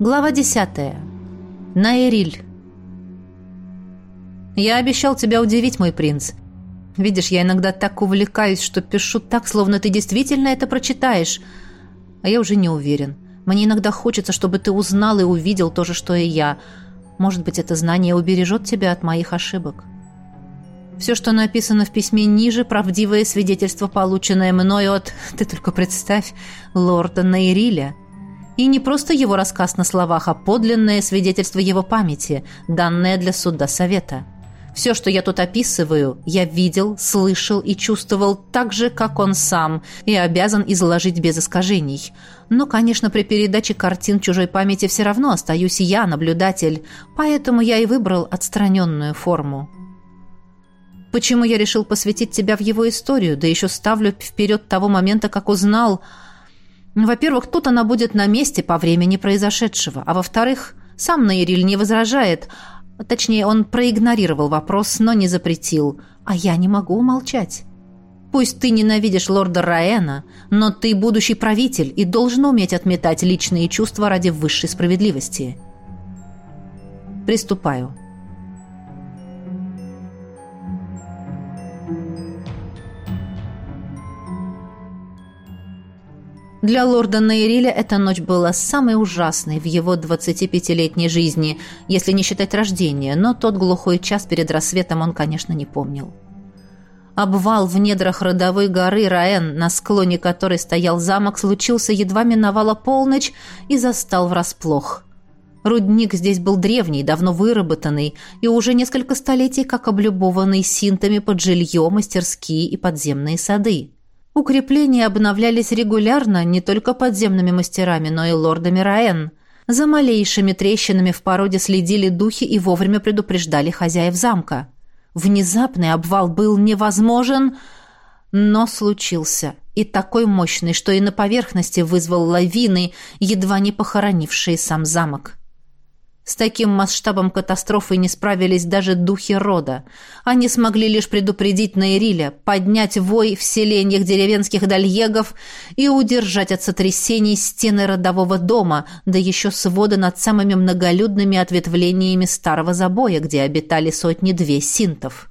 Глава 10. Наэриль. Я обещал тебя удивить, мой принц. Видишь, я иногда так увлекаюсь, что пишу так, словно ты действительно это прочитаешь. А я уже не уверен. Мне иногда хочется, чтобы ты узнал и увидел то же, что и я. Может быть, это знание убережет тебя от моих ошибок. Все, что написано в письме ниже, правдивое свидетельство, полученное мною от, ты только представь, лорда Нейриля. И не просто его рассказ на словах, а подлинное свидетельство его памяти, данное для суда совета. Все, что я тут описываю, я видел, слышал и чувствовал так же, как он сам, и обязан изложить без искажений. Но, конечно, при передаче картин чужой памяти все равно остаюсь я, наблюдатель, поэтому я и выбрал отстраненную форму. Почему я решил посвятить тебя в его историю, да еще ставлю вперед того момента, как узнал... Во-первых, тут она будет на месте по времени произошедшего, а во-вторых, сам Наириль не возражает, точнее, он проигнорировал вопрос, но не запретил, а я не могу умолчать. Пусть ты ненавидишь лорда Раэна, но ты будущий правитель и должен уметь отметать личные чувства ради высшей справедливости. Приступаю. Для лорда Нейриля эта ночь была самой ужасной в его 25-летней жизни, если не считать рождения, но тот глухой час перед рассветом он, конечно, не помнил. Обвал в недрах родовой горы Раэн, на склоне которой стоял замок, случился едва миновала полночь и застал врасплох. Рудник здесь был древний, давно выработанный, и уже несколько столетий как облюбованный синтами под жилье, мастерские и подземные сады. Укрепления обновлялись регулярно не только подземными мастерами, но и лордами Раэн. За малейшими трещинами в породе следили духи и вовремя предупреждали хозяев замка. Внезапный обвал был невозможен, но случился. И такой мощный, что и на поверхности вызвал лавины, едва не похоронившие сам замок. С таким масштабом катастрофы не справились даже духи рода. Они смогли лишь предупредить Наириля, поднять вой в селениях деревенских дальегов и удержать от сотрясений стены родового дома, да еще своды над самыми многолюдными ответвлениями старого забоя, где обитали сотни-две синтов.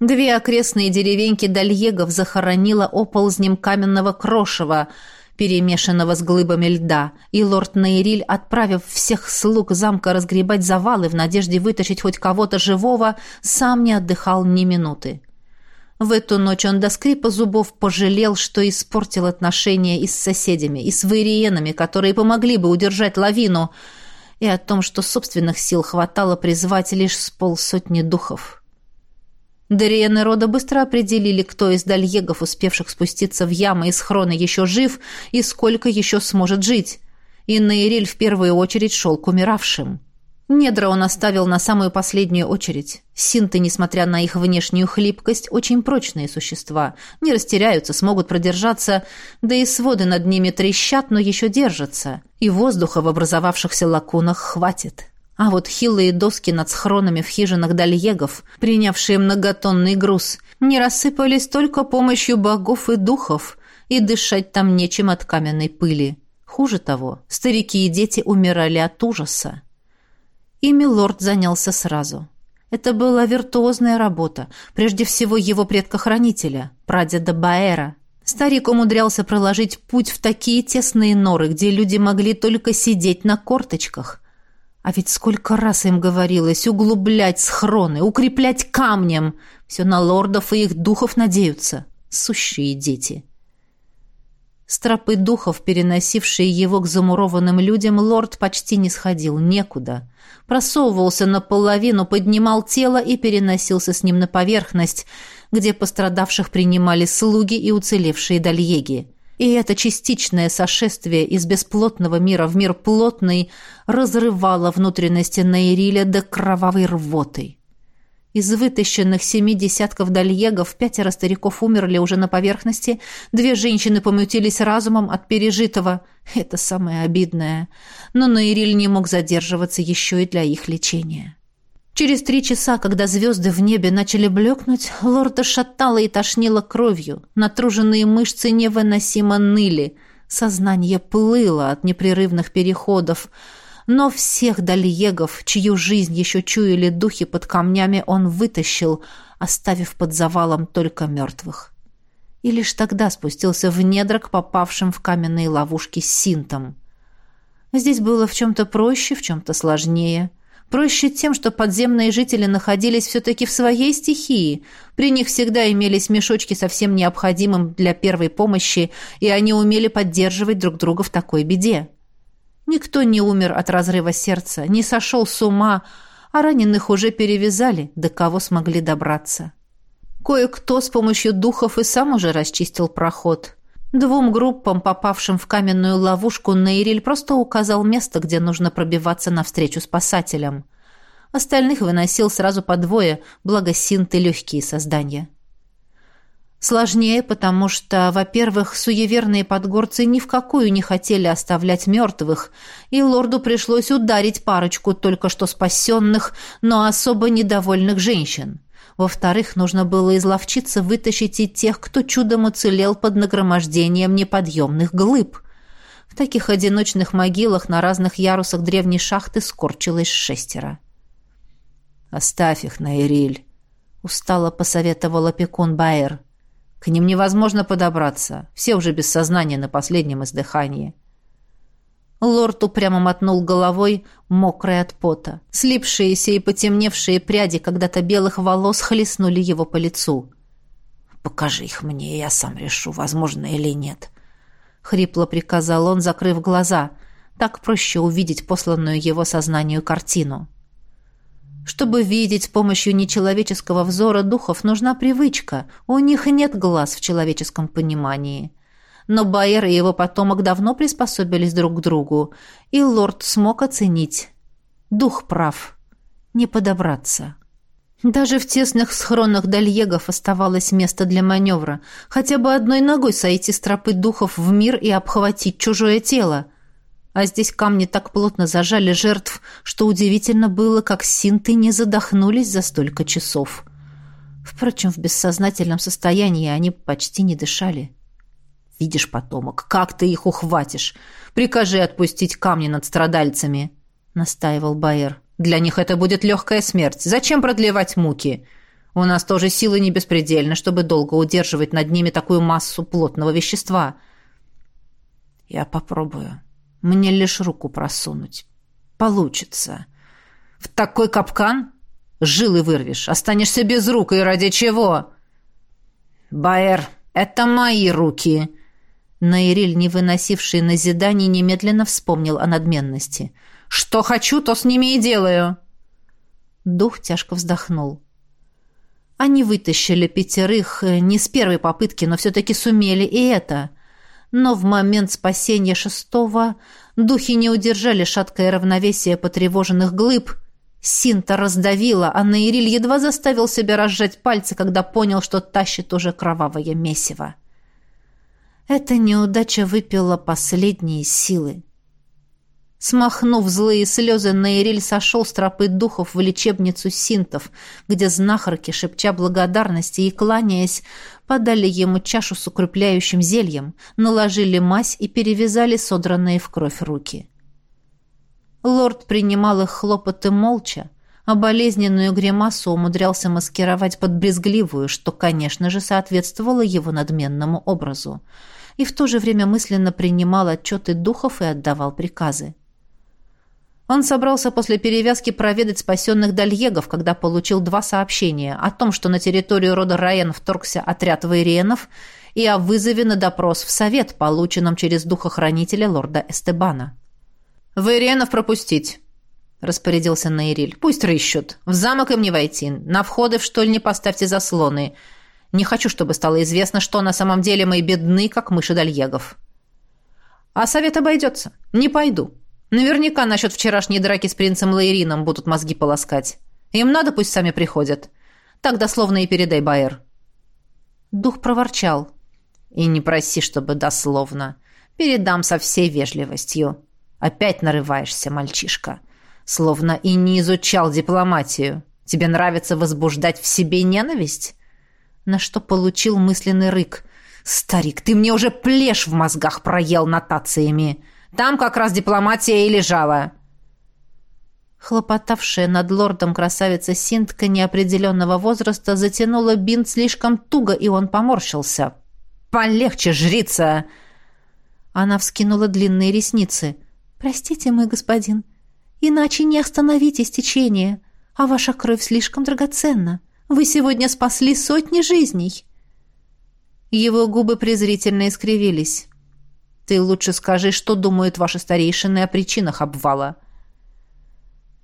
Две окрестные деревеньки дальегов захоронило оползнем каменного крошева – перемешанного с глыбами льда, и лорд Нейриль, отправив всех слуг замка разгребать завалы в надежде вытащить хоть кого-то живого, сам не отдыхал ни минуты. В эту ночь он до скрипа зубов пожалел, что испортил отношения и с соседями, и с вейриенами, которые помогли бы удержать лавину, и о том, что собственных сил хватало призвать лишь с полсотни духов. Дариены рода быстро определили, кто из дальегов, успевших спуститься в ямы из хрона, еще жив и сколько еще сможет жить. И Нейриль в первую очередь шел к умиравшим. Недра он оставил на самую последнюю очередь. Синты, несмотря на их внешнюю хлипкость, очень прочные существа. Не растеряются, смогут продержаться, да и своды над ними трещат, но еще держатся. И воздуха в образовавшихся лакунах хватит. А вот хилые доски над схронами в хижинах дальегов, принявшие многотонный груз, не рассыпались только помощью богов и духов, и дышать там нечем от каменной пыли. Хуже того, старики и дети умирали от ужаса. Ими лорд занялся сразу. Это была виртуозная работа, прежде всего его предка-хранителя, прадеда Баэра. Старик умудрялся проложить путь в такие тесные норы, где люди могли только сидеть на корточках, а ведь сколько раз им говорилось углублять схроны, укреплять камнем. Все на лордов и их духов надеются. Сущие дети. Стропы духов, переносившие его к замурованным людям, лорд почти не сходил некуда. Просовывался наполовину, поднимал тело и переносился с ним на поверхность, где пострадавших принимали слуги и уцелевшие дальеги. И это частичное сошествие из бесплотного мира в мир плотный разрывало внутренности Нейриля до кровавой рвоты. Из вытащенных семи десятков дальегов пятеро стариков умерли уже на поверхности, две женщины помутились разумом от пережитого. Это самое обидное. Но Нейриль не мог задерживаться еще и для их лечения. Через три часа, когда звезды в небе начали блекнуть, лорда шатало и тошнило кровью. Натруженные мышцы невыносимо ныли. Сознание плыло от непрерывных переходов. Но всех дальегов, чью жизнь еще чуяли духи под камнями, он вытащил, оставив под завалом только мертвых. И лишь тогда спустился в недра к попавшим в каменные ловушки синтам. Здесь было в чем-то проще, в чем-то сложнее — Проще тем, что подземные жители находились все-таки в своей стихии. При них всегда имелись мешочки со всем необходимым для первой помощи, и они умели поддерживать друг друга в такой беде. Никто не умер от разрыва сердца, не сошел с ума, а раненых уже перевязали, до кого смогли добраться. Кое-кто с помощью духов и сам уже расчистил проход. Двум группам, попавшим в каменную ловушку, Нейриль просто указал место, где нужно пробиваться навстречу спасателям. Остальных выносил сразу по двое, благо синты легкие создания. Сложнее, потому что, во-первых, суеверные подгорцы ни в какую не хотели оставлять мертвых, и лорду пришлось ударить парочку только что спасенных, но особо недовольных женщин. Во-вторых, нужно было изловчиться вытащить и тех, кто чудом уцелел под нагромождением неподъемных глыб. В таких одиночных могилах на разных ярусах древней шахты скорчилось шестеро. «Оставь их, Наириль», — устало посоветовал опекун Байер. «К ним невозможно подобраться. Все уже без сознания на последнем издыхании». Лорд упрямо мотнул головой, мокрый от пота. Слипшиеся и потемневшие пряди когда-то белых волос хлестнули его по лицу. «Покажи их мне, я сам решу, возможно или нет», — хрипло приказал он, закрыв глаза. Так проще увидеть посланную его сознанию картину. Чтобы видеть с помощью нечеловеческого взора духов, нужна привычка. У них нет глаз в человеческом понимании. — но Байер и его потомок давно приспособились друг к другу, и лорд смог оценить. Дух прав. Не подобраться. Даже в тесных схронах дальегов оставалось место для маневра. Хотя бы одной ногой сойти с тропы духов в мир и обхватить чужое тело. А здесь камни так плотно зажали жертв, что удивительно было, как синты не задохнулись за столько часов. Впрочем, в бессознательном состоянии они почти не дышали. Видишь, потомок, как ты их ухватишь? Прикажи отпустить камни над страдальцами, настаивал Байер. Для них это будет легкая смерть. Зачем продлевать муки? У нас тоже силы не беспредельны, чтобы долго удерживать над ними такую массу плотного вещества. Я попробую. Мне лишь руку просунуть. Получится. В такой капкан жилы вырвешь, останешься без рук и ради чего? Байер, это мои руки, Наириль, не выносивший назиданий, немедленно вспомнил о надменности. «Что хочу, то с ними и делаю!» Дух тяжко вздохнул. Они вытащили пятерых э, не с первой попытки, но все-таки сумели и это. Но в момент спасения шестого духи не удержали шаткое равновесие потревоженных глыб. Синта раздавила, а Наириль едва заставил себя разжать пальцы, когда понял, что тащит уже кровавое месиво. Эта неудача выпила последние силы. Смахнув злые слезы, Наириль сошел с тропы духов в лечебницу синтов, где знахарки, шепча благодарности и кланяясь, подали ему чашу с укрепляющим зельем, наложили мазь и перевязали содранные в кровь руки. Лорд принимал их хлопоты молча, а болезненную гримасу умудрялся маскировать под брезгливую, что, конечно же, соответствовало его надменному образу — и в то же время мысленно принимал отчеты духов и отдавал приказы. Он собрался после перевязки проведать спасенных дальегов, когда получил два сообщения о том, что на территорию рода Раен вторгся отряд вейриенов, и о вызове на допрос в совет, полученном через духохранителя лорда Эстебана. «Вейриенов пропустить», — распорядился Нейриль. «Пусть рыщут. В замок им не войти. На входы в штольни поставьте заслоны. Не хочу, чтобы стало известно, что на самом деле мы бедны, как мыши Дальегов. А совет обойдется. Не пойду. Наверняка насчет вчерашней драки с принцем Лаирином будут мозги полоскать. Им надо, пусть сами приходят. Так дословно и передай, Байер. Дух проворчал. И не проси, чтобы дословно. Передам со всей вежливостью. Опять нарываешься, мальчишка. Словно и не изучал дипломатию. Тебе нравится возбуждать в себе ненависть? на что получил мысленный рык. «Старик, ты мне уже плешь в мозгах проел нотациями. Там как раз дипломатия и лежала». Хлопотавшая над лордом красавица Синтка неопределенного возраста затянула бинт слишком туго, и он поморщился. «Полегче, жрица!» Она вскинула длинные ресницы. «Простите, мой господин, иначе не остановите течение, а ваша кровь слишком драгоценна. Вы сегодня спасли сотни жизней». Его губы презрительно искривились. «Ты лучше скажи, что думают ваши старейшины о причинах обвала».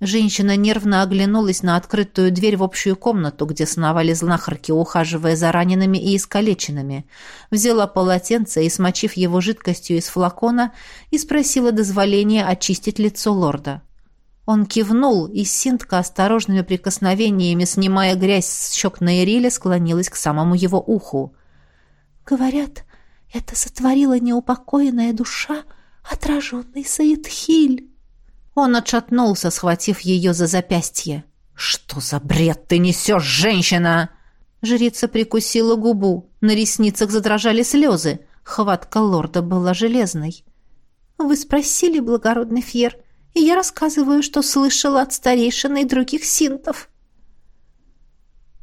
Женщина нервно оглянулась на открытую дверь в общую комнату, где сновали знахарки, ухаживая за ранеными и искалеченными. Взяла полотенце и, смочив его жидкостью из флакона, и спросила дозволения очистить лицо лорда. Он кивнул, и Синтка осторожными прикосновениями, снимая грязь с щек Наириля, склонилась к самому его уху. «Говорят, это сотворила неупокоенная душа, отраженный Саидхиль». Он отшатнулся, схватив ее за запястье. «Что за бред ты несешь, женщина?» Жрица прикусила губу. На ресницах задрожали слезы. Хватка лорда была железной. «Вы спросили, благородный Фьер, и я рассказываю, что слышала от старейшины и других синтов».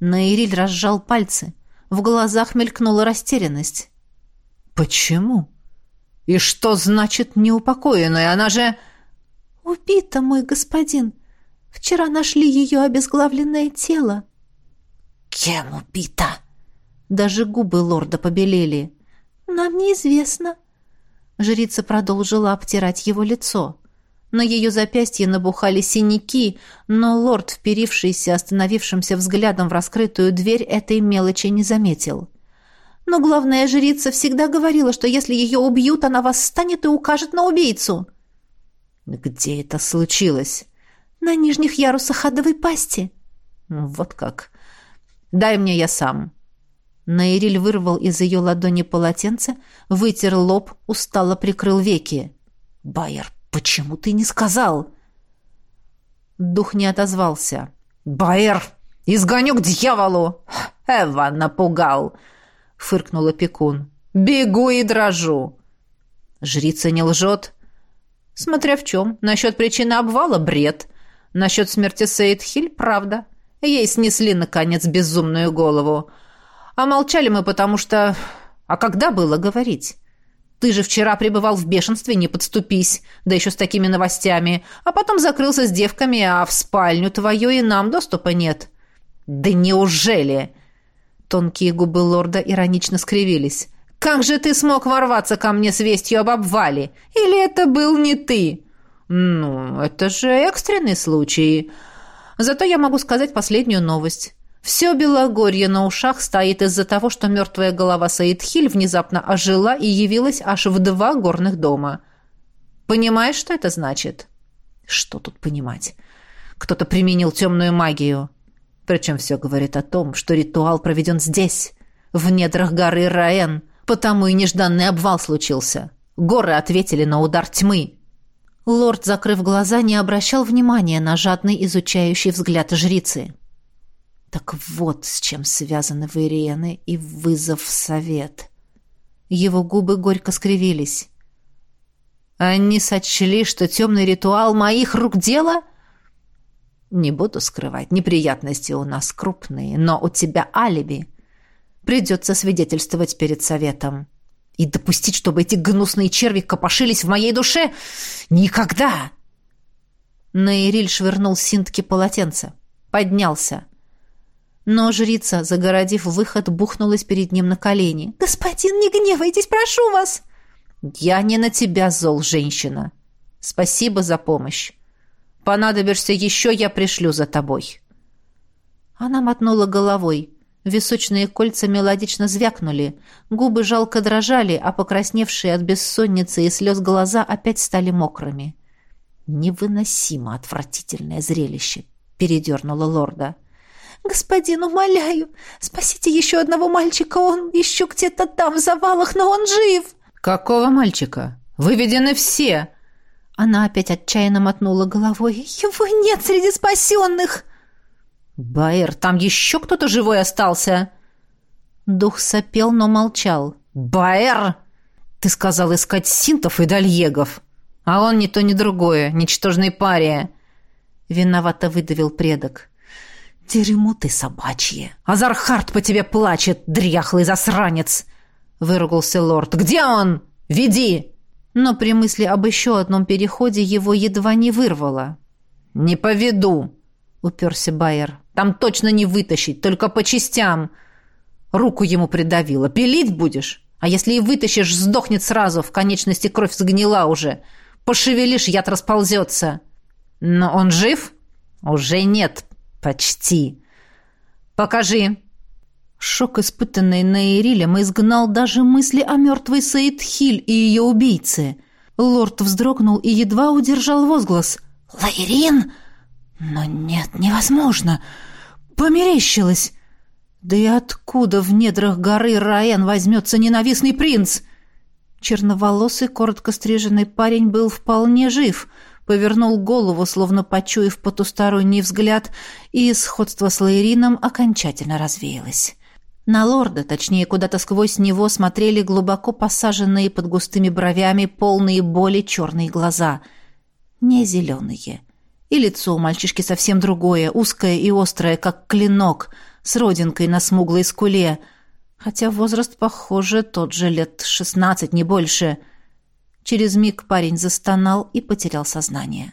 Наириль разжал пальцы. В глазах мелькнула растерянность. «Почему? И что значит неупокоенная? Она же...» «Убита, мой господин. Вчера нашли ее обезглавленное тело». «Кем убита?» Даже губы лорда побелели. «Нам неизвестно». Жрица продолжила обтирать его лицо. На ее запястье набухали синяки, но лорд, вперившийся остановившимся взглядом в раскрытую дверь, этой мелочи не заметил. Но главная жрица всегда говорила, что если ее убьют, она восстанет и укажет на убийцу. «Где это случилось?» «На нижних ярусах адовой пасти». «Вот как. Дай мне я сам». Наириль вырвал из ее ладони полотенце, вытер лоб, устало прикрыл веки. «Байер, почему ты не сказал?» Дух не отозвался. «Байер, изгоню к дьяволу!» «Эва напугал!» — фыркнул опекун. «Бегу и дрожу!» «Жрица не лжет?» Смотря в чем. Насчет причины обвала – бред. Насчет смерти Сейд Хиль – правда. Ей снесли, наконец, безумную голову. А молчали мы, потому что... А когда было говорить? Ты же вчера пребывал в бешенстве, не подступись, да еще с такими новостями, а потом закрылся с девками, а в спальню твою и нам доступа нет. Да неужели? Тонкие губы лорда иронично скривились. Как же ты смог ворваться ко мне с вестью об обвале? Или это был не ты? Ну, это же экстренный случай. Зато я могу сказать последнюю новость. Все Белогорье на ушах стоит из-за того, что мертвая голова Саидхиль внезапно ожила и явилась аж в два горных дома. Понимаешь, что это значит? Что тут понимать? Кто-то применил темную магию. Причем все говорит о том, что ритуал проведен здесь, в недрах горы Раэн, Потому и нежданный обвал случился. Горы ответили на удар тьмы. Лорд, закрыв глаза, не обращал внимания на жадный изучающий взгляд жрицы. Так вот с чем связаны Вейриены и вызов в совет. Его губы горько скривились. Они сочли, что темный ритуал моих рук дело? Не буду скрывать, неприятности у нас крупные, но у тебя алиби. Придется свидетельствовать перед советом. И допустить, чтобы эти гнусные черви копошились в моей душе? Никогда!» Наириль швырнул Синтке полотенце. Поднялся. Но жрица, загородив выход, бухнулась перед ним на колени. «Господин, не гневайтесь, прошу вас!» «Я не на тебя зол, женщина. Спасибо за помощь. Понадобишься еще, я пришлю за тобой». Она мотнула головой. Височные кольца мелодично звякнули, губы жалко дрожали, а покрасневшие от бессонницы и слез глаза опять стали мокрыми. «Невыносимо отвратительное зрелище!» — передернула лорда. «Господин, умоляю, спасите еще одного мальчика, он еще где-то там, в завалах, но он жив!» «Какого мальчика? Выведены все!» Она опять отчаянно мотнула головой. «Его нет среди спасенных!» «Баэр, там еще кто-то живой остался!» Дух сопел, но молчал. «Баэр! Ты сказал искать синтов и дальегов, а он ни то ни другое, ничтожный пария. — виновато выдавил предок. «Дерьмо ты собачье! Азархард по тебе плачет, дряхлый засранец!» — выругался лорд. «Где он? Веди!» Но при мысли об еще одном переходе его едва не вырвало. «Не поведу!» — уперся Байер. «Там точно не вытащить, только по частям!» Руку ему придавило. «Пилить будешь? А если и вытащишь, сдохнет сразу, в конечности кровь сгнила уже. Пошевелишь, яд расползется!» «Но он жив?» «Уже нет, почти!» «Покажи!» Шок, испытанный на Ирилем, изгнал даже мысли о мертвой Саидхиль и ее убийце. Лорд вздрогнул и едва удержал возглас. «Лаирин?» «Но нет, невозможно! Померещилось!» «Да и откуда в недрах горы Раен возьмется ненавистный принц?» Черноволосый, коротко стриженный парень был вполне жив, повернул голову, словно почуяв потусторонний взгляд, и сходство с Лаирином окончательно развеялось. На лорда, точнее, куда-то сквозь него смотрели глубоко посаженные под густыми бровями полные боли черные глаза. Не зеленые. И лицо у мальчишки совсем другое, узкое и острое, как клинок, с родинкой на смуглой скуле. Хотя возраст, похоже, тот же лет шестнадцать, не больше. Через миг парень застонал и потерял сознание.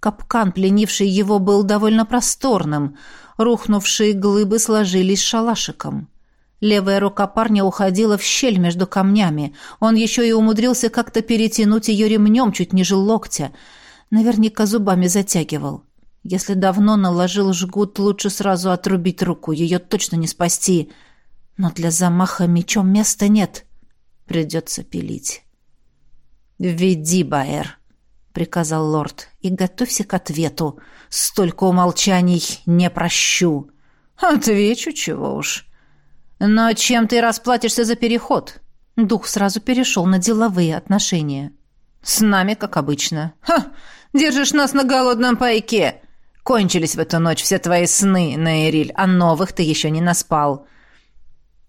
Капкан, пленивший его, был довольно просторным — Рухнувшие глыбы сложились шалашиком. Левая рука парня уходила в щель между камнями. Он еще и умудрился как-то перетянуть ее ремнем чуть ниже локтя. Наверняка зубами затягивал. Если давно наложил жгут, лучше сразу отрубить руку. Ее точно не спасти. Но для замаха мечом места нет. Придется пилить. «Веди, Баэр», — приказал лорд, — «и готовься к ответу. Столько умолчаний не прощу». «Отвечу, чего уж». «Но чем ты расплатишься за переход?» Дух сразу перешел на деловые отношения. «С нами, как обычно». «Ха! Держишь нас на голодном пайке!» «Кончились в эту ночь все твои сны, Наэриль, а новых ты еще не наспал».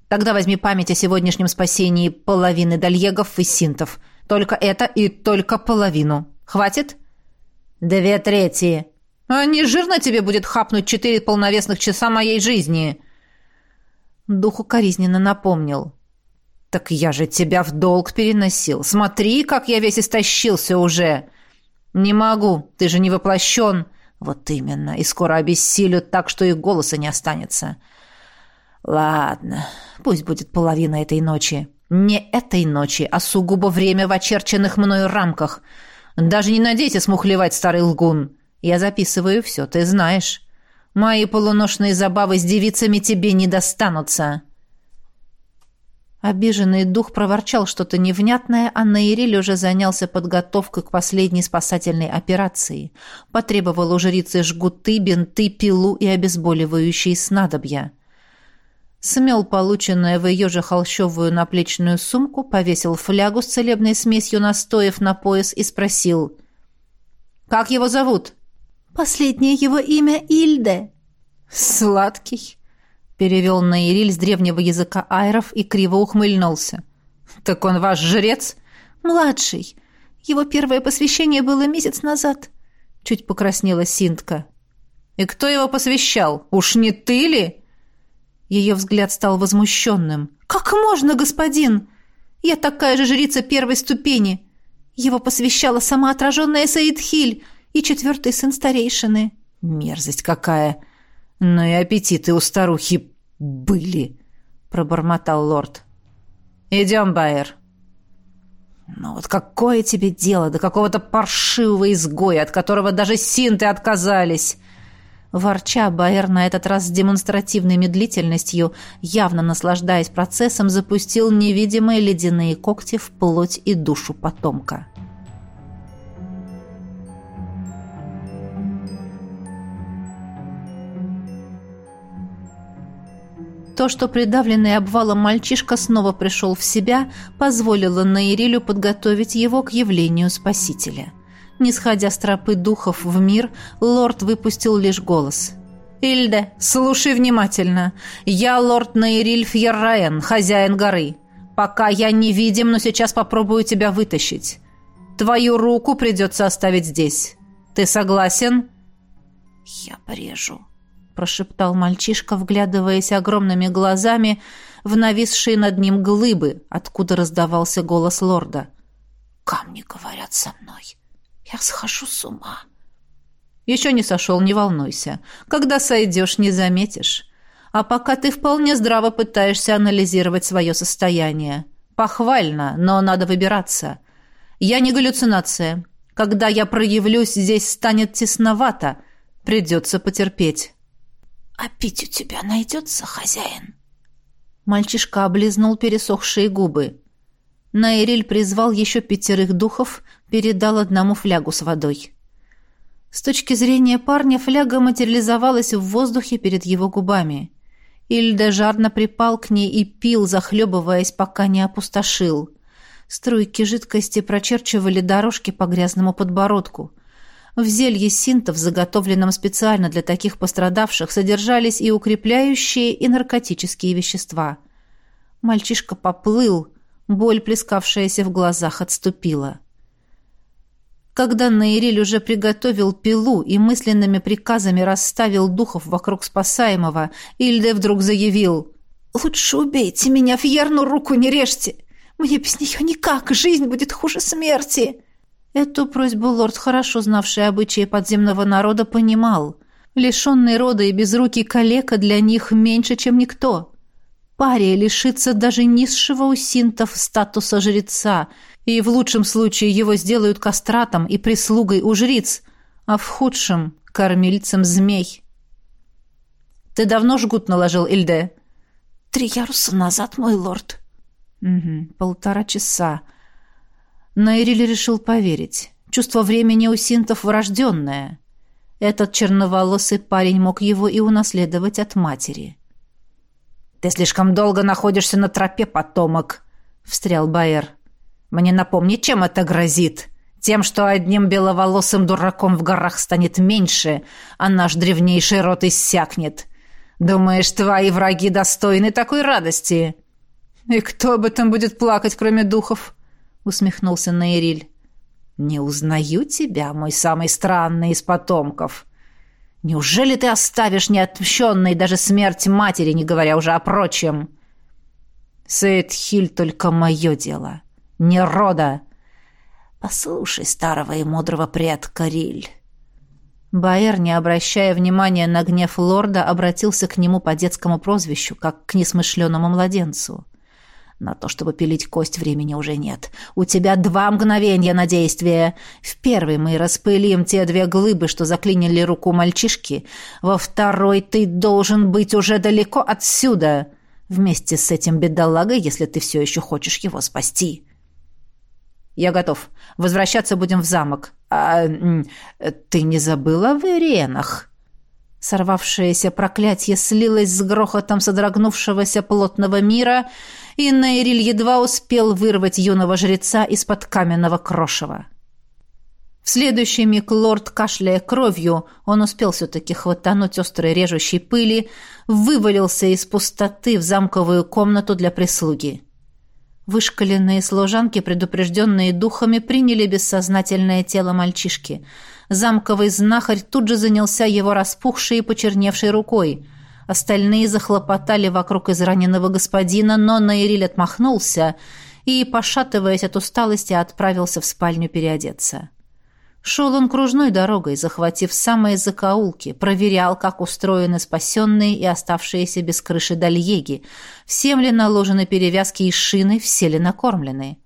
«Тогда возьми память о сегодняшнем спасении половины дальегов и синтов. Только это и только половину». Хватит? Две трети. А не жирно тебе будет хапнуть четыре полновесных часа моей жизни? Дух укоризненно напомнил. Так я же тебя в долг переносил. Смотри, как я весь истощился уже. Не могу, ты же не воплощен. Вот именно, и скоро обессилют так, что и голоса не останется. Ладно, пусть будет половина этой ночи. Не этой ночи, а сугубо время в очерченных мною рамках — даже не надейся смухлевать, старый лгун. Я записываю все, ты знаешь. Мои полуношные забавы с девицами тебе не достанутся». Обиженный дух проворчал что-то невнятное, а Наириль уже занялся подготовкой к последней спасательной операции. Потребовал у жрицы жгуты, бинты, пилу и обезболивающие снадобья смел полученное в ее же холщовую наплечную сумку, повесил флягу с целебной смесью настоев на пояс и спросил. «Как его зовут?» «Последнее его имя Ильде». «Сладкий», — перевел Наириль с древнего языка айров и криво ухмыльнулся. «Так он ваш жрец?» «Младший. Его первое посвящение было месяц назад», — чуть покраснела Синтка. «И кто его посвящал? Уж не ты ли?» Ее взгляд стал возмущенным. «Как можно, господин? Я такая же жрица первой ступени. Его посвящала сама отраженная Саидхиль и четвертый сын старейшины». «Мерзость какая! Но и аппетиты у старухи были», — пробормотал лорд. «Идем, Байер». «Ну вот какое тебе дело до какого-то паршивого изгоя, от которого даже синты отказались?» Ворча, Баэр на этот раз с демонстративной медлительностью, явно наслаждаясь процессом, запустил невидимые ледяные когти в плоть и душу потомка. То, что придавленный обвалом мальчишка снова пришел в себя, позволило Наирилю подготовить его к явлению Спасителя. Не сходя с тропы духов в мир, лорд выпустил лишь голос. «Ильде, слушай внимательно. Я лорд Нейриль Фьерраен, хозяин горы. Пока я невидим, но сейчас попробую тебя вытащить. Твою руку придется оставить здесь. Ты согласен?» «Я порежу», — прошептал мальчишка, вглядываясь огромными глазами в нависшие над ним глыбы, откуда раздавался голос лорда. «Камни говорят со мной. Я схожу с ума». «Еще не сошел, не волнуйся. Когда сойдешь, не заметишь. А пока ты вполне здраво пытаешься анализировать свое состояние. Похвально, но надо выбираться. Я не галлюцинация. Когда я проявлюсь, здесь станет тесновато. Придется потерпеть». «А пить у тебя найдется, хозяин?» Мальчишка облизнул пересохшие губы. Наириль призвал еще пятерых духов, передал одному флягу с водой. С точки зрения парня фляга материализовалась в воздухе перед его губами. Ильда жадно припал к ней и пил, захлебываясь, пока не опустошил. Струйки жидкости прочерчивали дорожки по грязному подбородку. В зелье синтов, заготовленном специально для таких пострадавших, содержались и укрепляющие, и наркотические вещества. Мальчишка поплыл, боль, плескавшаяся в глазах, отступила. Когда Наириль уже приготовил пилу и мысленными приказами расставил духов вокруг спасаемого, Ильде вдруг заявил «Лучше убейте меня, Фьерну руку не режьте! Мне без нее никак, жизнь будет хуже смерти!» Эту просьбу лорд, хорошо знавший обычаи подземного народа, понимал. Лишенный рода и безрукий калека для них меньше, чем никто. Пария лишится даже низшего у синтов статуса жреца, и в лучшем случае его сделают кастратом и прислугой у жриц, а в худшем — кормильцем змей. «Ты давно жгут наложил, Ильде?» «Три яруса назад, мой лорд». «Угу, полтора часа». Но Ирили решил поверить. Чувство времени у синтов врожденное. Этот черноволосый парень мог его и унаследовать от матери. «Ты слишком долго находишься на тропе, потомок», — встрял Байер. «Мне напомни, чем это грозит?» Тем, что одним беловолосым дураком в горах станет меньше, а наш древнейший род иссякнет. Думаешь, твои враги достойны такой радости? И кто об этом будет плакать, кроме духов? усмехнулся Наириль. «Не узнаю тебя, мой самый странный из потомков. Неужели ты оставишь неотмщенной даже смерть матери, не говоря уже о прочем?» «Сейдхиль только мое дело, не рода». «Послушай старого и мудрого предка Риль». Баэр, не обращая внимания на гнев лорда, обратился к нему по детскому прозвищу, как к несмышленному младенцу. На то, чтобы пилить кость, времени уже нет. У тебя два мгновения на действие. В первый мы распылим те две глыбы, что заклинили руку мальчишки. Во второй ты должен быть уже далеко отсюда. Вместе с этим бедолагой, если ты все еще хочешь его спасти. Я готов. Возвращаться будем в замок. А ты не забыла в Иренах? Сорвавшееся проклятие слилось с грохотом содрогнувшегося плотного мира — и Нейриль едва успел вырвать юного жреца из-под каменного крошева. В следующий миг лорд, кашляя кровью, он успел все-таки хватануть острой режущей пыли, вывалился из пустоты в замковую комнату для прислуги. Вышкаленные служанки, предупрежденные духами, приняли бессознательное тело мальчишки. Замковый знахарь тут же занялся его распухшей и почерневшей рукой – Остальные захлопотали вокруг израненного господина, но Наириль отмахнулся и, пошатываясь от усталости, отправился в спальню переодеться. Шел он кружной дорогой, захватив самые закоулки, проверял, как устроены спасенные и оставшиеся без крыши дальеги, всем ли наложены перевязки и шины, все ли накормлены.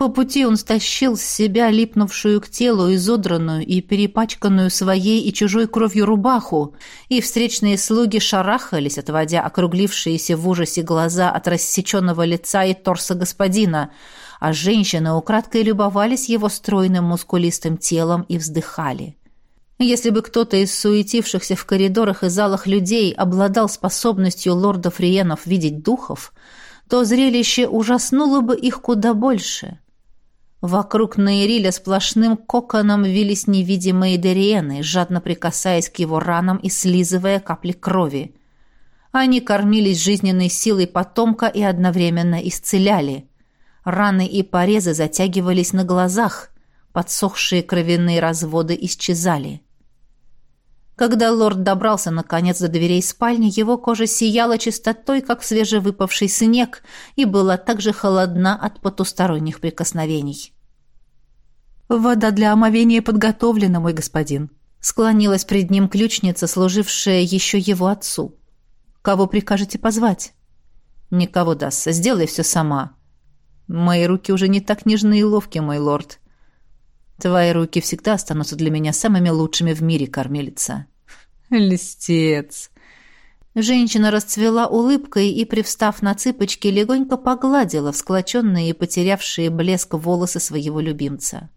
По пути он стащил с себя липнувшую к телу изодранную и перепачканную своей и чужой кровью рубаху, и встречные слуги шарахались, отводя округлившиеся в ужасе глаза от рассеченного лица и торса господина, а женщины украдкой любовались его стройным мускулистым телом и вздыхали. Если бы кто-то из суетившихся в коридорах и залах людей обладал способностью лордов Риенов видеть духов, то зрелище ужаснуло бы их куда больше — Вокруг Нейриля сплошным коконом вились невидимые дериены, жадно прикасаясь к его ранам и слизывая капли крови. Они кормились жизненной силой потомка и одновременно исцеляли. Раны и порезы затягивались на глазах, подсохшие кровяные разводы исчезали. Когда лорд добрался наконец до дверей спальни, его кожа сияла чистотой, как свежевыпавший снег, и была также холодна от потусторонних прикосновений. «Вода для омовения подготовлена, мой господин», — склонилась пред ним ключница, служившая еще его отцу. «Кого прикажете позвать?» «Никого, Дасса, сделай все сама». «Мои руки уже не так нежны и ловки, мой лорд. Твои руки всегда останутся для меня самыми лучшими в мире, кормилица. Листец. Женщина расцвела улыбкой и, привстав на цыпочки, легонько погладила всклоченные и потерявшие блеск волосы своего любимца.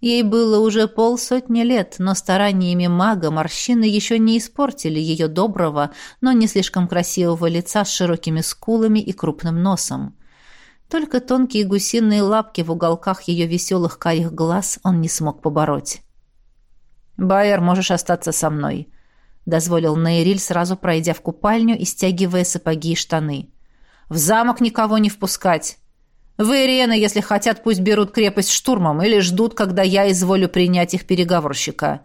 Ей было уже полсотни лет, но стараниями мага морщины еще не испортили ее доброго, но не слишком красивого лица с широкими скулами и крупным носом. Только тонкие гусиные лапки в уголках ее веселых карих глаз он не смог побороть. «Байер, можешь остаться со мной», — дозволил Нейриль, сразу пройдя в купальню и стягивая сапоги и штаны. «В замок никого не впускать. Вы, Ирены, если хотят, пусть берут крепость штурмом или ждут, когда я изволю принять их переговорщика.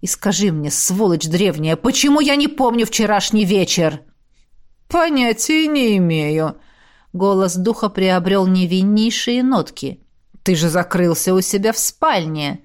И скажи мне, сволочь древняя, почему я не помню вчерашний вечер?» «Понятия не имею», Голос духа приобрел невиннейшие нотки. «Ты же закрылся у себя в спальне.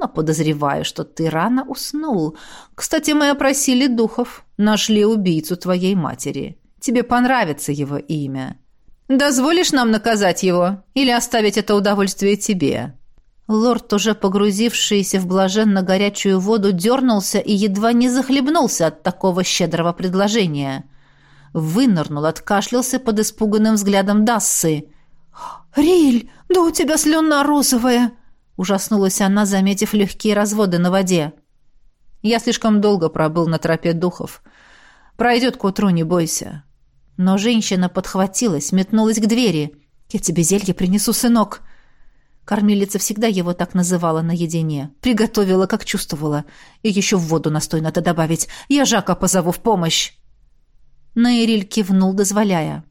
Но подозреваю, что ты рано уснул. Кстати, мы опросили духов. Нашли убийцу твоей матери. Тебе понравится его имя. Дозволишь нам наказать его? Или оставить это удовольствие тебе?» Лорд, уже погрузившийся в блаженно горячую воду, дернулся и едва не захлебнулся от такого щедрого предложения вынырнул, откашлялся под испуганным взглядом Дассы. «Риль, да у тебя слюна розовая!» Ужаснулась она, заметив легкие разводы на воде. «Я слишком долго пробыл на тропе духов. Пройдет к утру, не бойся». Но женщина подхватилась, метнулась к двери. «Я тебе зелье принесу, сынок!» Кормилица всегда его так называла наедине. Приготовила, как чувствовала. И еще в воду настой надо добавить. Я Жака позову в помощь. Нейриль кивнул, дозволяя.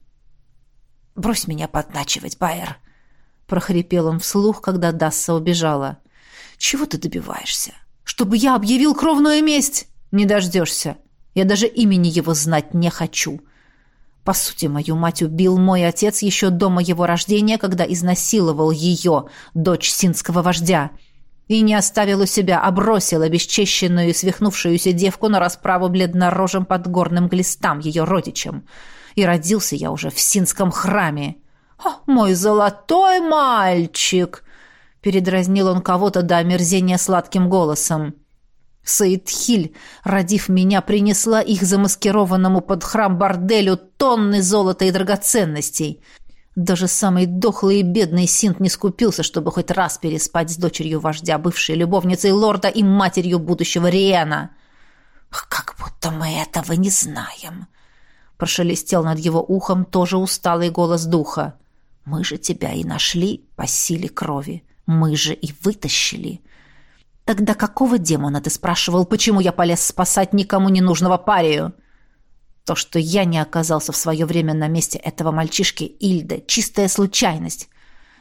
«Брось меня подначивать, Байер!» прохрипел он вслух, когда Дасса убежала. «Чего ты добиваешься? Чтобы я объявил кровную месть? Не дождешься. Я даже имени его знать не хочу. По сути, мою мать убил мой отец еще до моего рождения, когда изнасиловал ее, дочь синского вождя и не оставил у себя, а бросил обесчещенную и свихнувшуюся девку на расправу бледнорожим подгорным глистам, ее родичам. И родился я уже в Синском храме. «О, мой золотой мальчик!» Передразнил он кого-то до омерзения сладким голосом. Саидхиль, родив меня, принесла их замаскированному под храм борделю тонны золота и драгоценностей. Даже самый дохлый и бедный Синт не скупился, чтобы хоть раз переспать с дочерью вождя, бывшей любовницей лорда и матерью будущего Риэна. «Как будто мы этого не знаем», — прошелестел над его ухом тоже усталый голос духа. «Мы же тебя и нашли по силе крови. Мы же и вытащили». «Тогда какого демона ты спрашивал, почему я полез спасать никому не нужного парию?» То, что я не оказался в свое время на месте этого мальчишки Ильда, чистая случайность.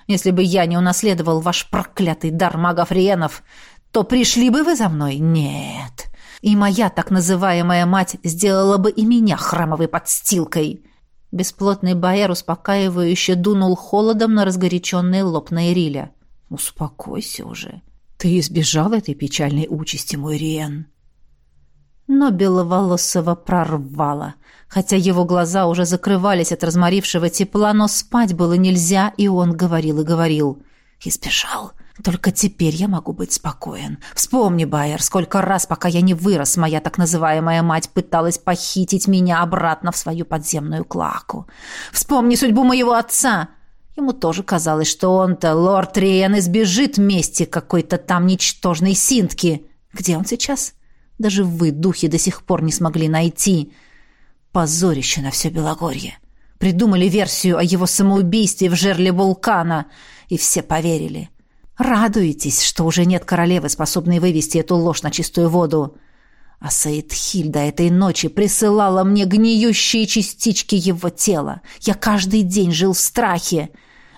Если бы я не унаследовал ваш проклятый дар магов-риенов, то пришли бы вы за мной? Нет. И моя так называемая мать сделала бы и меня храмовой подстилкой. Бесплотный бояр успокаивающе дунул холодом на разгоряченный лоб Найриля. «Успокойся уже. Ты избежал этой печальной участи, мой Риен» но Беловолосого прорвало. Хотя его глаза уже закрывались от разморившего тепла, но спать было нельзя, и он говорил и говорил. «Избежал. Только теперь я могу быть спокоен. Вспомни, Байер, сколько раз, пока я не вырос, моя так называемая мать пыталась похитить меня обратно в свою подземную клаку. Вспомни судьбу моего отца». Ему тоже казалось, что он-то, лорд Риен, избежит мести какой-то там ничтожной синтки. Где он сейчас?» Даже вы, духи, до сих пор не смогли найти. Позорище на все Белогорье. Придумали версию о его самоубийстве в жерле вулкана, и все поверили. Радуетесь, что уже нет королевы, способной вывести эту ложь на чистую воду. А Саидхиль до этой ночи присылала мне гниющие частички его тела. Я каждый день жил в страхе.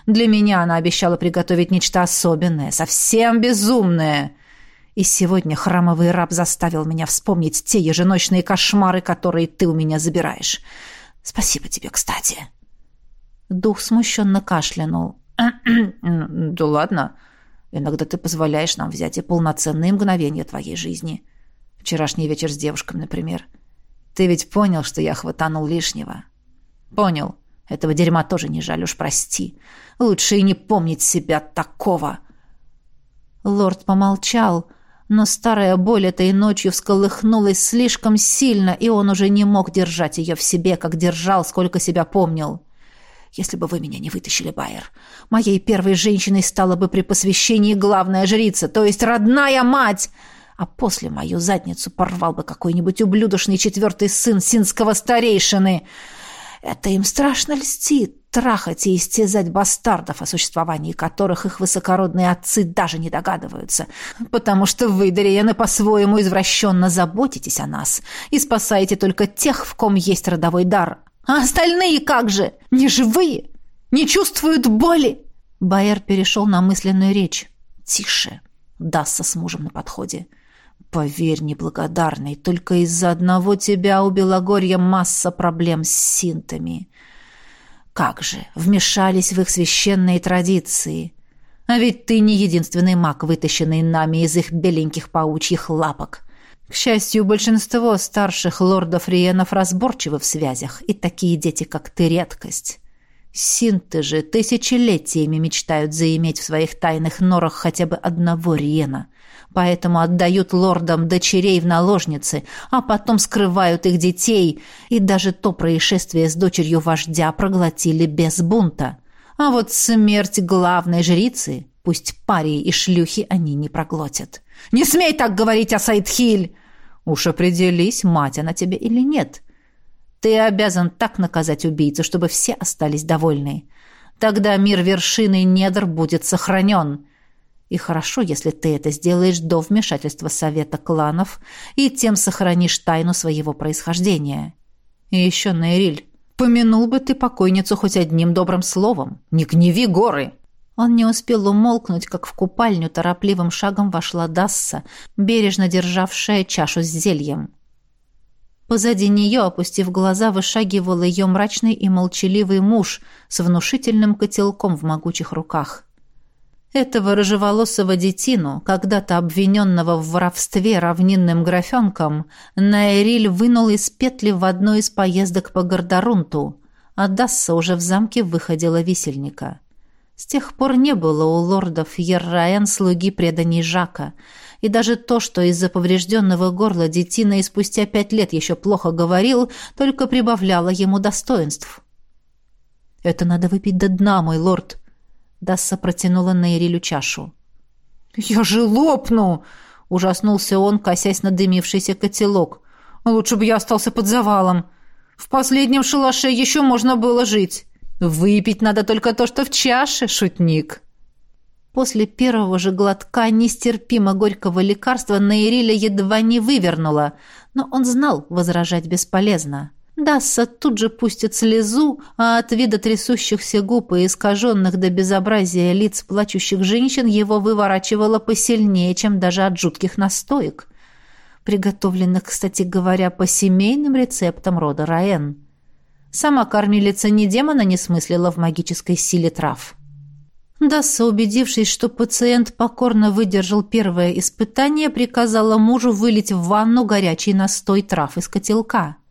Для меня она обещала приготовить нечто особенное, совсем безумное. И сегодня храмовый раб заставил меня вспомнить те еженочные кошмары, которые ты у меня забираешь. Спасибо тебе, кстати. Дух смущенно кашлянул. «Да ладно. Иногда ты позволяешь нам взять и полноценные мгновения твоей жизни. Вчерашний вечер с девушками, например. Ты ведь понял, что я хватанул лишнего?» «Понял. Этого дерьма тоже не жаль, уж прости. Лучше и не помнить себя такого». Лорд помолчал, но старая боль этой ночью всколыхнулась слишком сильно, и он уже не мог держать ее в себе, как держал, сколько себя помнил. «Если бы вы меня не вытащили, Байер, моей первой женщиной стала бы при посвящении главная жрица, то есть родная мать!» а после мою задницу порвал бы какой-нибудь ублюдочный четвертый сын синского старейшины. Это им страшно льстит, трахать и истязать бастардов, о существовании которых их высокородные отцы даже не догадываются, потому что вы, Дариены, по-своему извращенно заботитесь о нас и спасаете только тех, в ком есть родовой дар. А остальные как же? Не живые? Не чувствуют боли?» Байер перешел на мысленную речь. «Тише!» — Дасса с мужем на подходе. Поверь, неблагодарный, только из-за одного тебя у Белогорья масса проблем с синтами. Как же, вмешались в их священные традиции. А ведь ты не единственный маг, вытащенный нами из их беленьких паучьих лапок. К счастью, большинство старших лордов-риенов разборчивы в связях, и такие дети, как ты, редкость. Синты же тысячелетиями мечтают заиметь в своих тайных норах хотя бы одного риена — поэтому отдают лордам дочерей в наложницы, а потом скрывают их детей, и даже то происшествие с дочерью вождя проглотили без бунта. А вот смерть главной жрицы, пусть парии и шлюхи они не проглотят. «Не смей так говорить о Сайдхиль!» «Уж определись, мать она тебе или нет. Ты обязан так наказать убийцу, чтобы все остались довольны. Тогда мир вершины недр будет сохранен». И хорошо, если ты это сделаешь до вмешательства Совета кланов и тем сохранишь тайну своего происхождения. И еще, Нейриль, помянул бы ты покойницу хоть одним добрым словом. Не гневи горы!» Он не успел умолкнуть, как в купальню торопливым шагом вошла Дасса, бережно державшая чашу с зельем. Позади нее, опустив глаза, вышагивал ее мрачный и молчаливый муж с внушительным котелком в могучих руках. Этого рыжеволосого детину, когда-то обвиненного в воровстве равнинным графенком, Найриль вынул из петли в одной из поездок по Гордорунту, а Дасса уже в замке выходила висельника. С тех пор не было у лордов Ерраен слуги преданий Жака, и даже то, что из-за поврежденного горла детина и спустя пять лет еще плохо говорил, только прибавляло ему достоинств. «Это надо выпить до дна, мой лорд», Дасса протянула Нейрилю чашу. «Я же лопну!» — ужаснулся он, косясь на дымившийся котелок. «Лучше бы я остался под завалом. В последнем шалаше еще можно было жить. Выпить надо только то, что в чаше, шутник!» После первого же глотка нестерпимо горького лекарства Нейриля едва не вывернула, но он знал, возражать бесполезно. Дасса тут же пустит слезу, а от вида трясущихся губ и искаженных до безобразия лиц плачущих женщин его выворачивало посильнее, чем даже от жутких настоек, приготовленных, кстати говоря, по семейным рецептам рода Раэн. Сама кормилица ни демона не смыслила в магической силе трав. Дасса, убедившись, что пациент покорно выдержал первое испытание, приказала мужу вылить в ванну горячий настой трав из котелка –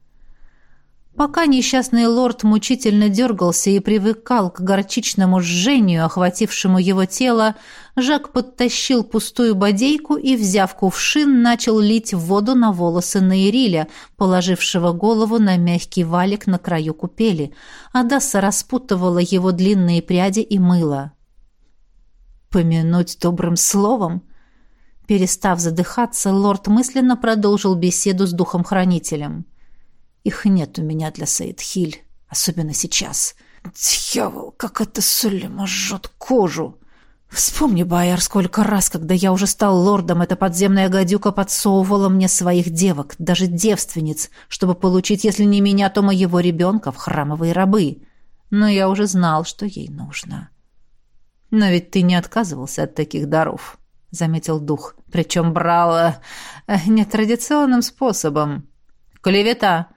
Пока несчастный лорд мучительно дергался и привыкал к горчичному жжению, охватившему его тело, Жак подтащил пустую бодейку и, взяв кувшин, начал лить воду на волосы Наириля, положившего голову на мягкий валик на краю купели. Адасса распутывала его длинные пряди и мыла. «Помянуть добрым словом?» Перестав задыхаться, лорд мысленно продолжил беседу с духом-хранителем. Их нет у меня для Саидхиль, особенно сейчас. Дьявол, как эта Сулема жжет кожу! Вспомни, Байер, сколько раз, когда я уже стал лордом, эта подземная гадюка подсовывала мне своих девок, даже девственниц, чтобы получить, если не меня, то моего ребенка в храмовые рабы. Но я уже знал, что ей нужно. Но ведь ты не отказывался от таких даров. — заметил дух. «Причем брал э, нетрадиционным способом. Клевета.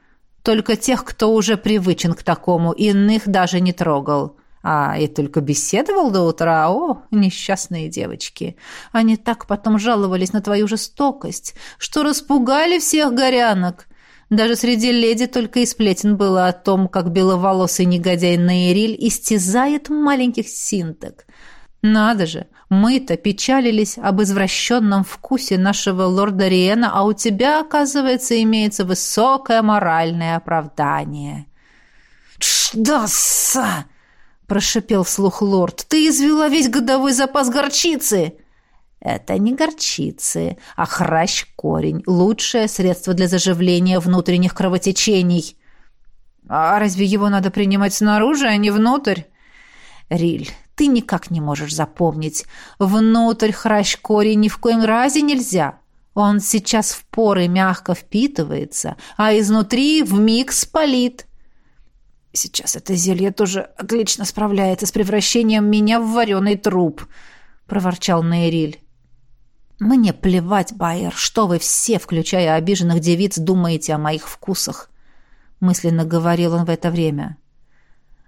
Только тех, кто уже привычен к такому, иных даже не трогал. А и только беседовал до утра. О, несчастные девочки. Они так потом жаловались на твою жестокость, что распугали всех горянок. Даже среди леди только и сплетен было о том, как беловолосый негодяй Нейриль истязает маленьких синток. Надо же, мы-то печалились об извращенном вкусе нашего лорда Риена, а у тебя, оказывается, имеется высокое моральное оправдание. «Чдаса!» — прошипел вслух лорд. «Ты извела весь годовой запас горчицы!» Это не горчицы, а хрящ-корень. Лучшее средство для заживления внутренних кровотечений. А разве его надо принимать снаружи, а не внутрь? Риль, ты никак не можешь запомнить. Внутрь хрящ-корень ни в коем разе нельзя. Он сейчас в поры мягко впитывается, а изнутри вмиг спалит. Сейчас это зелье тоже отлично справляется с превращением меня в вареный труп, проворчал Нейриль. «Мне плевать, Байер, что вы все, включая обиженных девиц, думаете о моих вкусах», — мысленно говорил он в это время.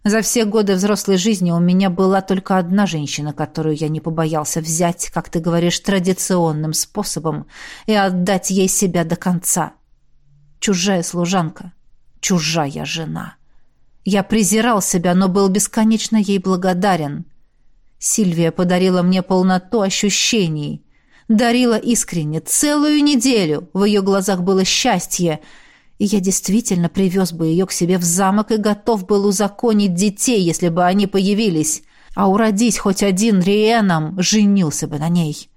«За все годы взрослой жизни у меня была только одна женщина, которую я не побоялся взять, как ты говоришь, традиционным способом и отдать ей себя до конца. Чужая служанка, чужая жена. Я презирал себя, но был бесконечно ей благодарен. Сильвия подарила мне полноту ощущений» дарила искренне, целую неделю. В ее глазах было счастье. И я действительно привез бы ее к себе в замок и готов был узаконить детей, если бы они появились. А уродись хоть один Риеном, женился бы на ней.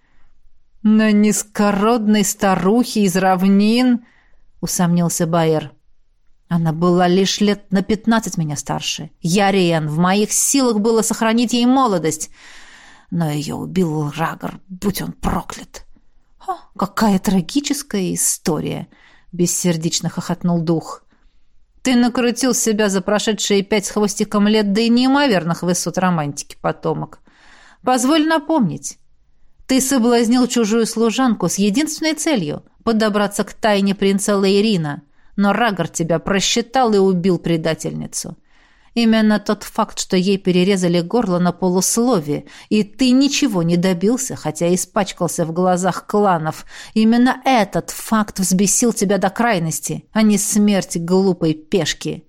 «На низкородной старухе из равнин?» — усомнился Байер. Она была лишь лет на пятнадцать меня старше. Я Риен, в моих силах было сохранить ей молодость но ее убил Рагор, будь он проклят. О, какая трагическая история, бессердечно хохотнул дух. Ты накрутил себя за прошедшие пять с хвостиком лет до и неимоверных высот романтики, потомок. Позволь напомнить. Ты соблазнил чужую служанку с единственной целью — подобраться к тайне принца Лейрина, но Рагор тебя просчитал и убил предательницу. — Именно тот факт, что ей перерезали горло на полуслове, и ты ничего не добился, хотя испачкался в глазах кланов, именно этот факт взбесил тебя до крайности, а не смерть глупой пешки.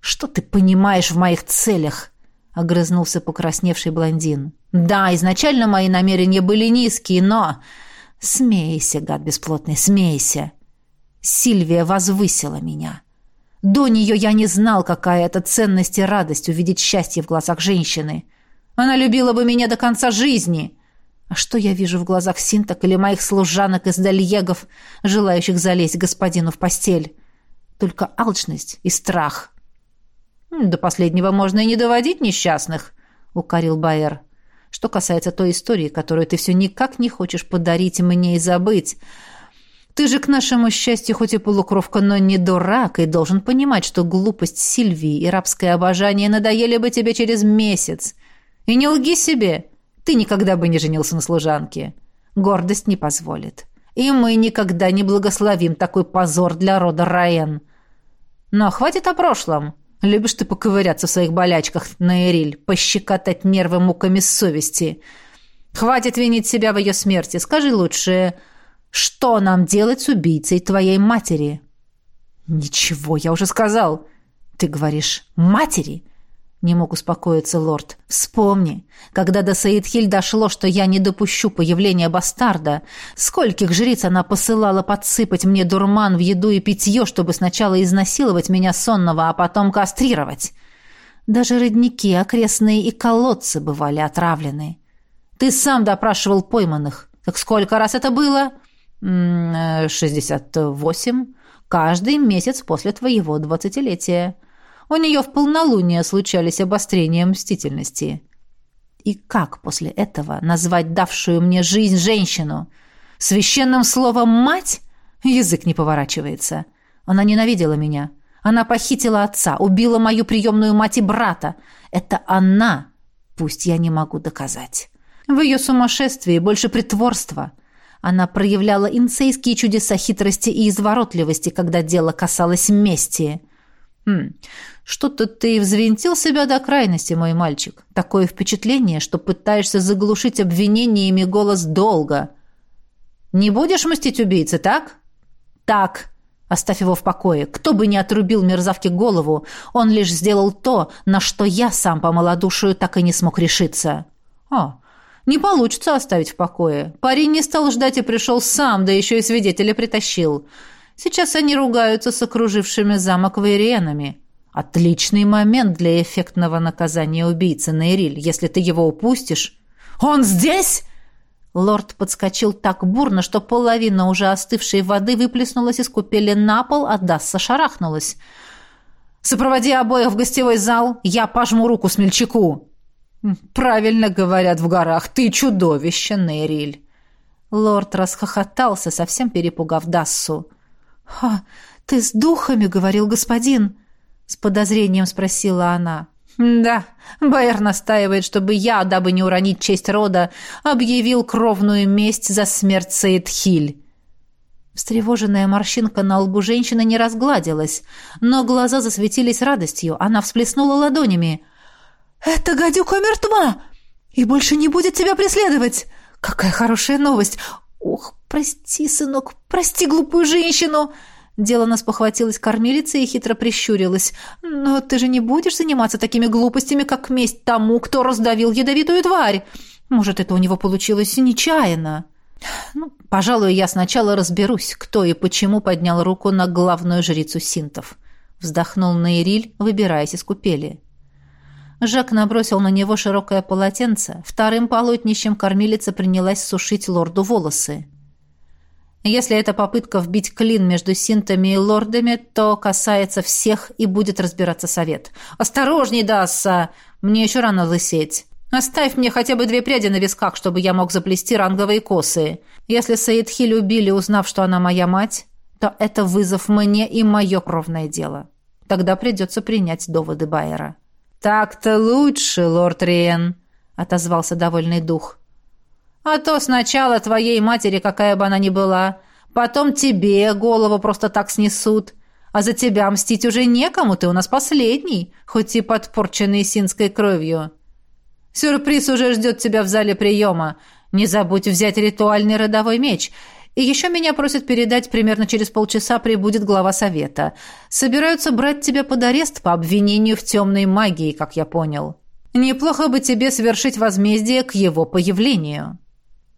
Что ты понимаешь в моих целях? огрызнулся покрасневший блондин. Да, изначально мои намерения были низкие, но смейся, гад бесплотный, смейся. Сильвия возвысила меня. До нее я не знал, какая это ценность и радость увидеть счастье в глазах женщины. Она любила бы меня до конца жизни. А что я вижу в глазах синток или моих служанок из дальегов, желающих залезть господину в постель? Только алчность и страх. «До последнего можно и не доводить несчастных», — укорил Байер. «Что касается той истории, которую ты все никак не хочешь подарить мне и забыть, ты же, к нашему счастью, хоть и полукровка, но не дурак, и должен понимать, что глупость Сильвии и рабское обожание надоели бы тебе через месяц. И не лги себе. Ты никогда бы не женился на служанке. Гордость не позволит. И мы никогда не благословим такой позор для рода Раен. Но хватит о прошлом. Любишь ты поковыряться в своих болячках, Наэриль, пощекотать нервы муками совести. Хватит винить себя в ее смерти. Скажи лучше... Что нам делать с убийцей твоей матери? Ничего, я уже сказал. Ты говоришь «матери»? Не мог успокоиться лорд. Вспомни, когда до Саидхиль дошло, что я не допущу появления бастарда, скольких жриц она посылала подсыпать мне дурман в еду и питье, чтобы сначала изнасиловать меня сонного, а потом кастрировать. Даже родники, окрестные и колодцы бывали отравлены. Ты сам допрашивал пойманных. Так сколько раз это было? «Шестьдесят восемь. Каждый месяц после твоего двадцатилетия. У нее в полнолуние случались обострения мстительности». И как после этого назвать давшую мне жизнь женщину? Священным словом «мать»? Язык не поворачивается. Она ненавидела меня. Она похитила отца, убила мою приемную мать и брата. Это она, пусть я не могу доказать. В ее сумасшествии больше притворства. Она проявляла инцейские чудеса хитрости и изворотливости, когда дело касалось мести. «Хм, что-то ты взвинтил себя до крайности, мой мальчик. Такое впечатление, что пытаешься заглушить обвинениями голос долго. Не будешь мстить убийце, так?» «Так», Оставь его в покое. Кто бы ни отрубил мерзавке голову, он лишь сделал то, на что я сам по малодушию так и не смог решиться. А, не получится оставить в покое. Парень не стал ждать и пришел сам, да еще и свидетеля притащил. Сейчас они ругаются с окружившими замок вейриенами. Отличный момент для эффектного наказания убийцы, Нейриль. Если ты его упустишь... «Он здесь?» Лорд подскочил так бурно, что половина уже остывшей воды выплеснулась из купели на пол, а Дасса шарахнулась. «Сопроводи обоих в гостевой зал, я пожму руку смельчаку!» «Правильно говорят в горах, ты чудовище, Нериль!» Лорд расхохотался, совсем перепугав Дассу. «Ха, ты с духами, — говорил господин?» — с подозрением спросила она. «Да, Байер настаивает, чтобы я, дабы не уронить честь рода, объявил кровную месть за смерть Саидхиль». Встревоженная морщинка на лбу женщины не разгладилась, но глаза засветились радостью. Она всплеснула ладонями. «Эта гадюка мертва и больше не будет тебя преследовать! Какая хорошая новость! Ох, прости, сынок, прости глупую женщину!» Делана спохватилась кормилица и хитро прищурилась. «Но ты же не будешь заниматься такими глупостями, как месть тому, кто раздавил ядовитую тварь? Может, это у него получилось нечаянно?» «Ну, пожалуй, я сначала разберусь, кто и почему поднял руку на главную жрицу синтов». Вздохнул Нейриль, выбираясь из купели. Жак набросил на него широкое полотенце. Вторым полотнищем кормилица принялась сушить лорду волосы. Если это попытка вбить клин между синтами и лордами, то касается всех и будет разбираться совет. «Осторожней, Дасса! Мне еще рано лысеть. Оставь мне хотя бы две пряди на висках, чтобы я мог заплести ранговые косы. Если Саидхиль убили, узнав, что она моя мать, то это вызов мне и мое кровное дело. Тогда придется принять доводы Байера». «Так-то лучше, лорд Риен», — отозвался довольный дух. А то сначала твоей матери, какая бы она ни была, потом тебе голову просто так снесут. А за тебя мстить уже некому, ты у нас последний, хоть и подпорченный синской кровью. Сюрприз уже ждет тебя в зале приема. Не забудь взять ритуальный родовой меч. И еще меня просят передать, примерно через полчаса прибудет глава совета. Собираются брать тебя под арест по обвинению в темной магии, как я понял. Неплохо бы тебе совершить возмездие к его появлению».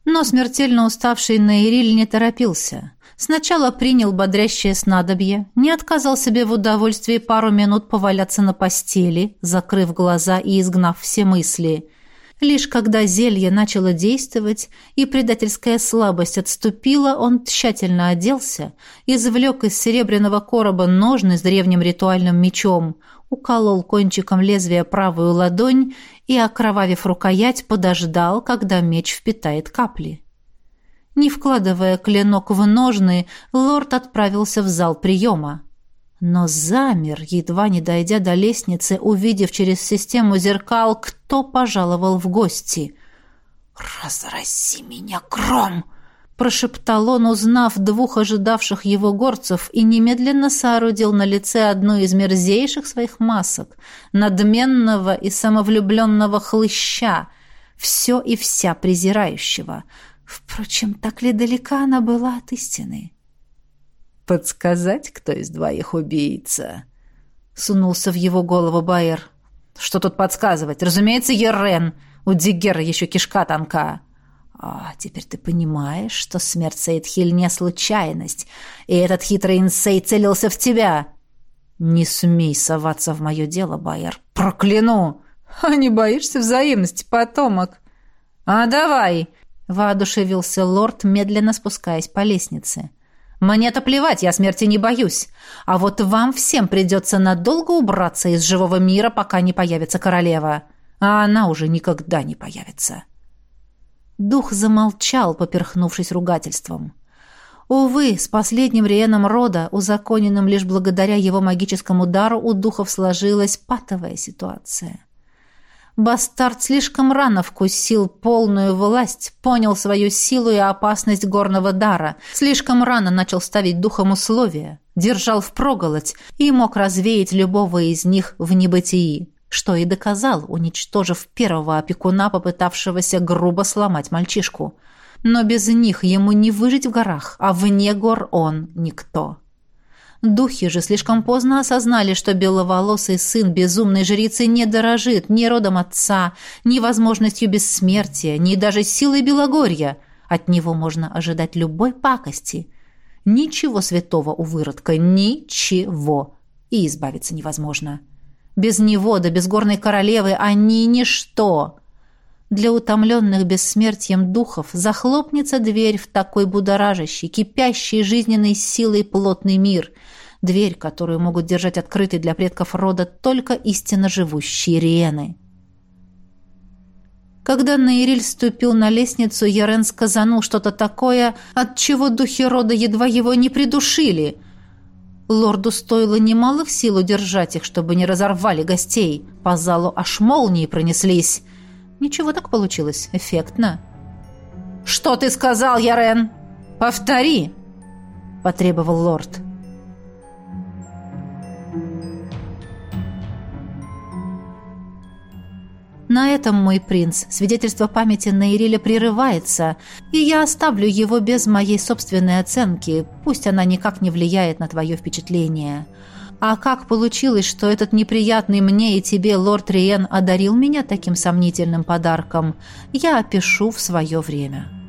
Но смертельно уставший Нейриль не торопился. Сначала принял бодрящее снадобье, не отказал себе в удовольствии пару минут поваляться на постели, закрыв глаза и изгнав все мысли. Лишь когда зелье начало действовать и предательская слабость отступила, он тщательно оделся, извлек из серебряного короба ножны с древним ритуальным мечом, уколол кончиком лезвия правую ладонь и, окровавив рукоять, подождал, когда меч впитает капли. Не вкладывая клинок в ножны, лорд отправился в зал приема. Но замер, едва не дойдя до лестницы, увидев через систему зеркал, кто пожаловал в гости. «Разрази меня, гром!» прошептал он, узнав двух ожидавших его горцев, и немедленно соорудил на лице одну из мерзейших своих масок, надменного и самовлюбленного хлыща, все и вся презирающего. Впрочем, так ли далека она была от истины? «Подсказать, кто из двоих убийца?» — сунулся в его голову Байер. «Что тут подсказывать? Разумеется, Ерен. У Диггера еще кишка тонка». А, теперь ты понимаешь, что смерть Сейдхиль не случайность, и этот хитрый инсей целился в тебя. Не смей соваться в мое дело, Байер. Прокляну! А не боишься взаимности, потомок? А давай! Воодушевился лорд, медленно спускаясь по лестнице. Мне-то плевать, я смерти не боюсь. А вот вам всем придется надолго убраться из живого мира, пока не появится королева. А она уже никогда не появится. Дух замолчал, поперхнувшись ругательством. Увы, с последним Риеном рода, узаконенным лишь благодаря его магическому дару, у духов сложилась патовая ситуация. Бастард слишком рано вкусил полную власть, понял свою силу и опасность горного дара, слишком рано начал ставить духом условия, держал впроголодь и мог развеять любого из них в небытии, что и доказал, уничтожив первого опекуна, попытавшегося грубо сломать мальчишку. Но без них ему не выжить в горах, а вне гор он никто. Духи же слишком поздно осознали, что беловолосый сын безумной жрицы не дорожит ни родом отца, ни возможностью бессмертия, ни даже силой Белогорья. От него можно ожидать любой пакости. Ничего святого у выродка, ничего. И избавиться невозможно. Без него да без горной королевы они ничто. Для утомленных бессмертием духов захлопнется дверь в такой будоражащий, кипящий жизненной силой плотный мир — дверь, которую могут держать открытой для предков рода только истинно живущие риены. Когда Нейриль ступил на лестницу, Ярен сказанул что-то такое, от чего духи рода едва его не придушили. Лорду стоило немалых сил удержать их, чтобы не разорвали гостей. По залу аж молнии пронеслись. Ничего так получилось. Эффектно. «Что ты сказал, Ярен? Повтори!» — потребовал лорд. На этом, мой принц, свидетельство памяти Нейриля прерывается, и я оставлю его без моей собственной оценки, пусть она никак не влияет на твое впечатление. А как получилось, что этот неприятный мне и тебе лорд Риен одарил меня таким сомнительным подарком, я опишу в свое время».